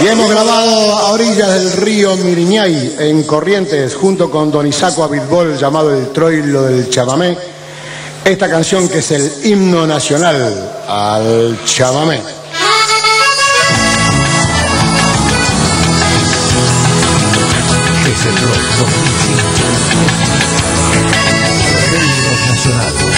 Y hemos grabado a orillas del río Miriñay, en Corrientes, junto con Don Isaco Abitbol, llamado El Troilo del Chamamé, esta canción que es el himno nacional al chamamé. Es el rock 2005. El rock nacional.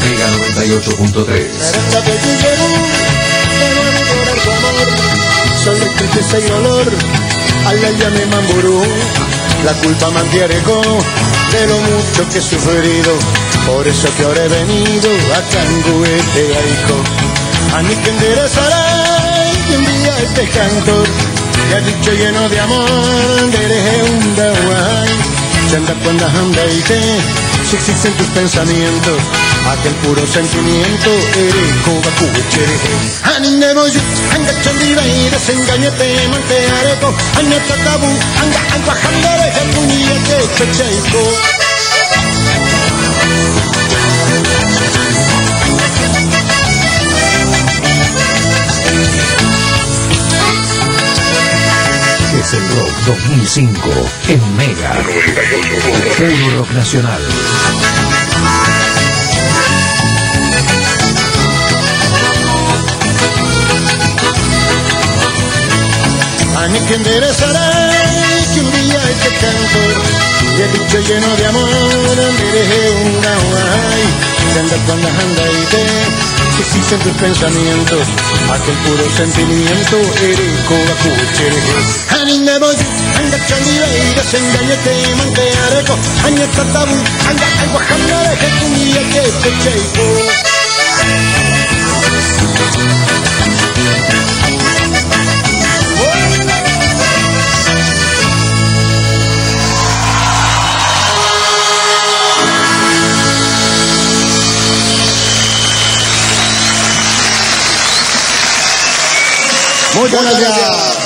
Mega 98.3. Sol de tristeza y dolor, al llame mamburú, la culpa mantiene de lo mucho que he sufrido, por eso que ahora he venido a Canguete Aico, a mí que enderezará y envía este cantor, que ha dicho lleno de amor, eres un daguay, chanda cuando anda y te, si existen tus pensamientos, aquel puro sentimiento, eres coba cuchere. Anine boyu, anga chandiba y desengañete, mante areco, anya tatabu, anga anga handare, hepunia que chachaiko. Es el rock 2005 en Mega. Puro rock nacional. A mí que enderezará que un día este cantor y el dicho lleno de amor merece una guay que anda cuando anda y te existen tus pensamientos aquel puro sentimiento eres coba cuchere Anine boy anda chandida y desengañete mante areco aña tatabu anda algo de que un día que te cheiko Muito obrigado.